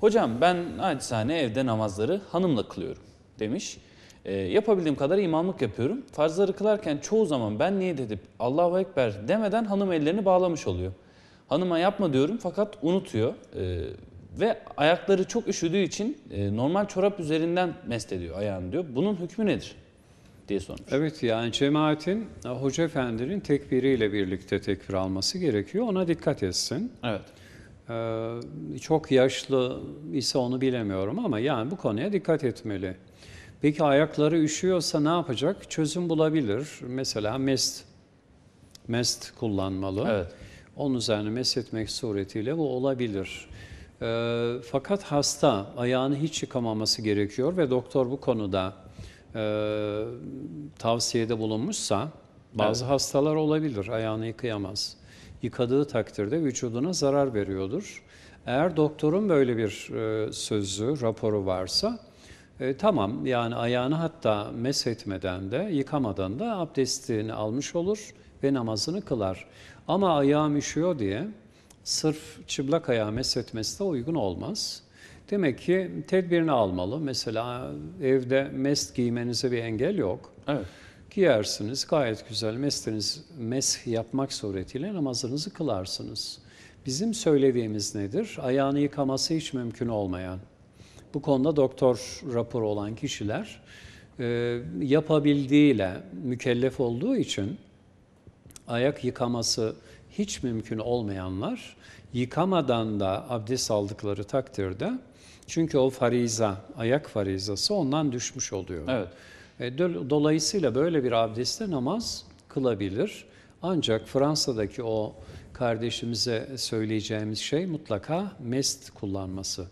Hocam ben acizane evde namazları hanımla kılıyorum demiş. E, yapabildiğim kadar imamlık yapıyorum. Farzları kılarken çoğu zaman ben niyet edip Allahu Ekber demeden hanım ellerini bağlamış oluyor. Hanıma yapma diyorum fakat unutuyor. E, ve ayakları çok üşüdüğü için e, normal çorap üzerinden mest ediyor ayağını diyor. Bunun hükmü nedir? diye sormuş. Evet yani cemaatin e, hoca efendinin tekbiriyle birlikte tekbir alması gerekiyor. Ona dikkat etsin. Evet. Ee, çok yaşlı ise onu bilemiyorum ama yani bu konuya dikkat etmeli. Peki ayakları üşüyorsa ne yapacak? Çözüm bulabilir. Mesela mest, mest kullanmalı. Evet. Onun üzerine mest etmek suretiyle bu olabilir. Ee, fakat hasta ayağını hiç yıkamaması gerekiyor ve doktor bu konuda e, tavsiyede bulunmuşsa bazı hastalar olabilir ayağını yıkayamaz. Yıkadığı takdirde vücuduna zarar veriyordur. Eğer doktorun böyle bir e, sözü, raporu varsa e, tamam yani ayağını hatta meshetmeden de yıkamadan da abdestini almış olur ve namazını kılar. Ama ayağım üşüyor diye sırf çıplak ayağı meshetmesi de uygun olmaz. Demek ki tedbirini almalı. Mesela evde mest giymenize bir engel yok. Evet. Giyersiniz gayet güzel mesleriniz mesh yapmak suretiyle namazınızı kılarsınız. Bizim söylediğimiz nedir? Ayağını yıkaması hiç mümkün olmayan. Bu konuda doktor raporu olan kişiler e, yapabildiğiyle mükellef olduğu için ayak yıkaması hiç mümkün olmayanlar yıkamadan da abdest aldıkları takdirde çünkü o fariza, ayak farizası ondan düşmüş oluyor. Evet. E, do- Dolayısıyla böyle bir abdestte namaz kılabilir. Ancak Fransa'daki o kardeşimize söyleyeceğimiz şey mutlaka mest kullanması.